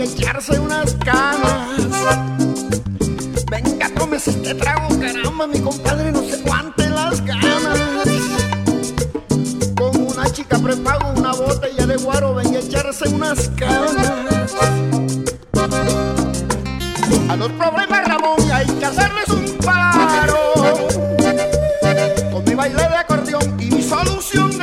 y echarse unas canas. Venga, tómese este trago, caramba, mi compadre, no se aguante las ganas. Con una chica prepago, una botella de guaro, venga, echarse unas canas. A los problemas, Ramón, hay que hacerles un paro. Con mi baile de acordeón y mi solución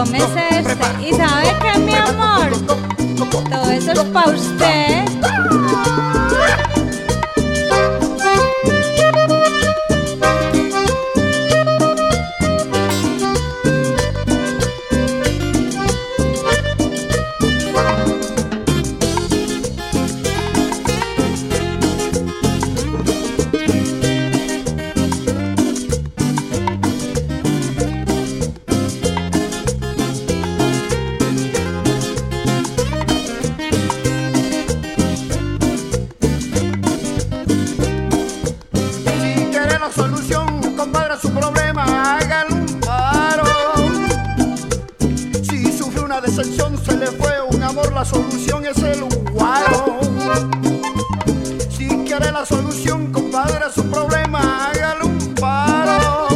Tómese este. ¿Y sabe qué, mi amor? Todo eso es para usted. problema, hágale un paro. Si sufre una decepción, se le fue un amor, la solución es el guaro. Si quiere la solución, compadre, su problema, hágale un paro.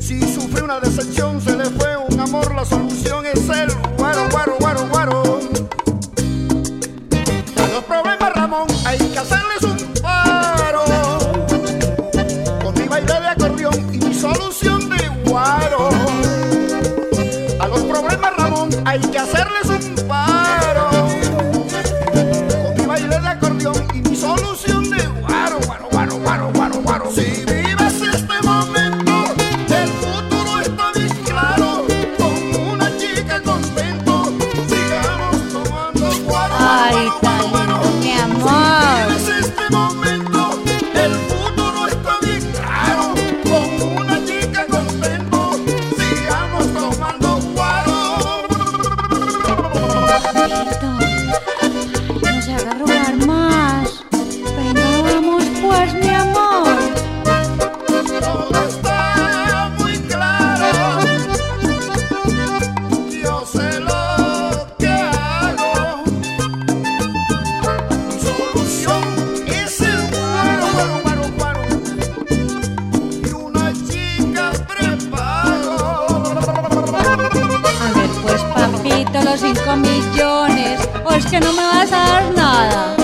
Si sufre una decepción, se le fue un amor, la solución es el guaro. Mi solución que no me vas a dar nada.